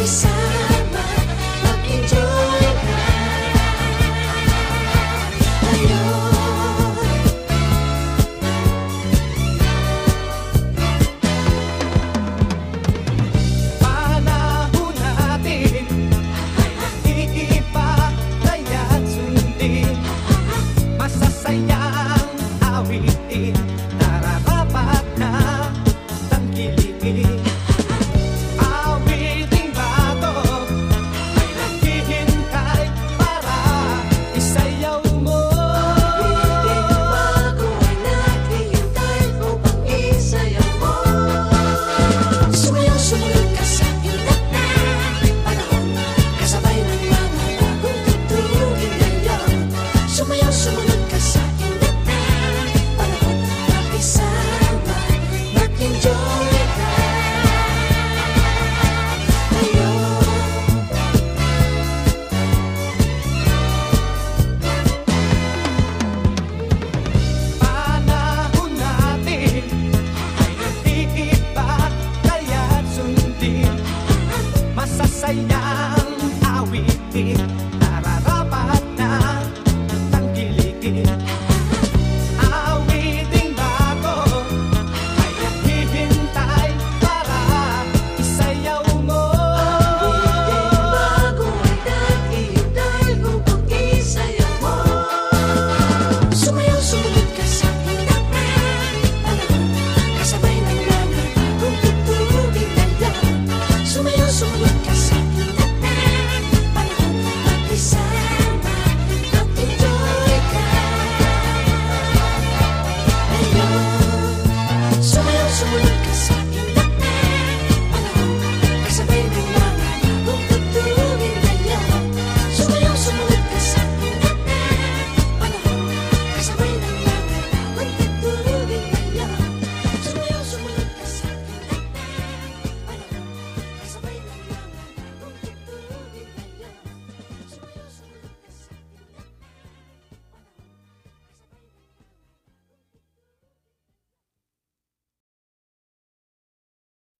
Cause Yeah.